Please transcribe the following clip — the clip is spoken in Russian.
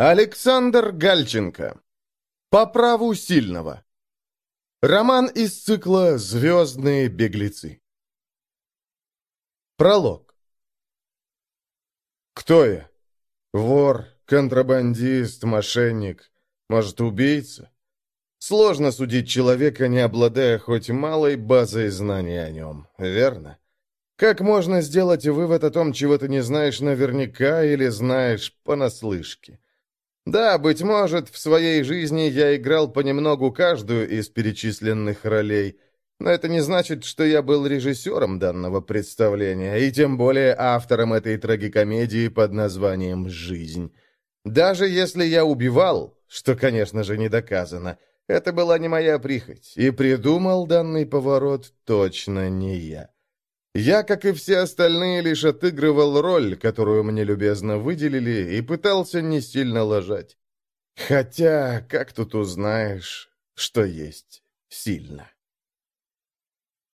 Александр Гальченко. По праву сильного. Роман из цикла «Звездные беглецы». Пролог. Кто я? Вор, контрабандист, мошенник, может, убийца? Сложно судить человека, не обладая хоть малой базой знаний о нем, верно? Как можно сделать вывод о том, чего ты не знаешь наверняка или знаешь понаслышке? Да, быть может, в своей жизни я играл понемногу каждую из перечисленных ролей, но это не значит, что я был режиссером данного представления, и тем более автором этой трагикомедии под названием «Жизнь». Даже если я убивал, что, конечно же, не доказано, это была не моя прихоть, и придумал данный поворот точно не я. Я, как и все остальные, лишь отыгрывал роль, которую мне любезно выделили, и пытался не сильно ложать. Хотя, как тут узнаешь, что есть сильно?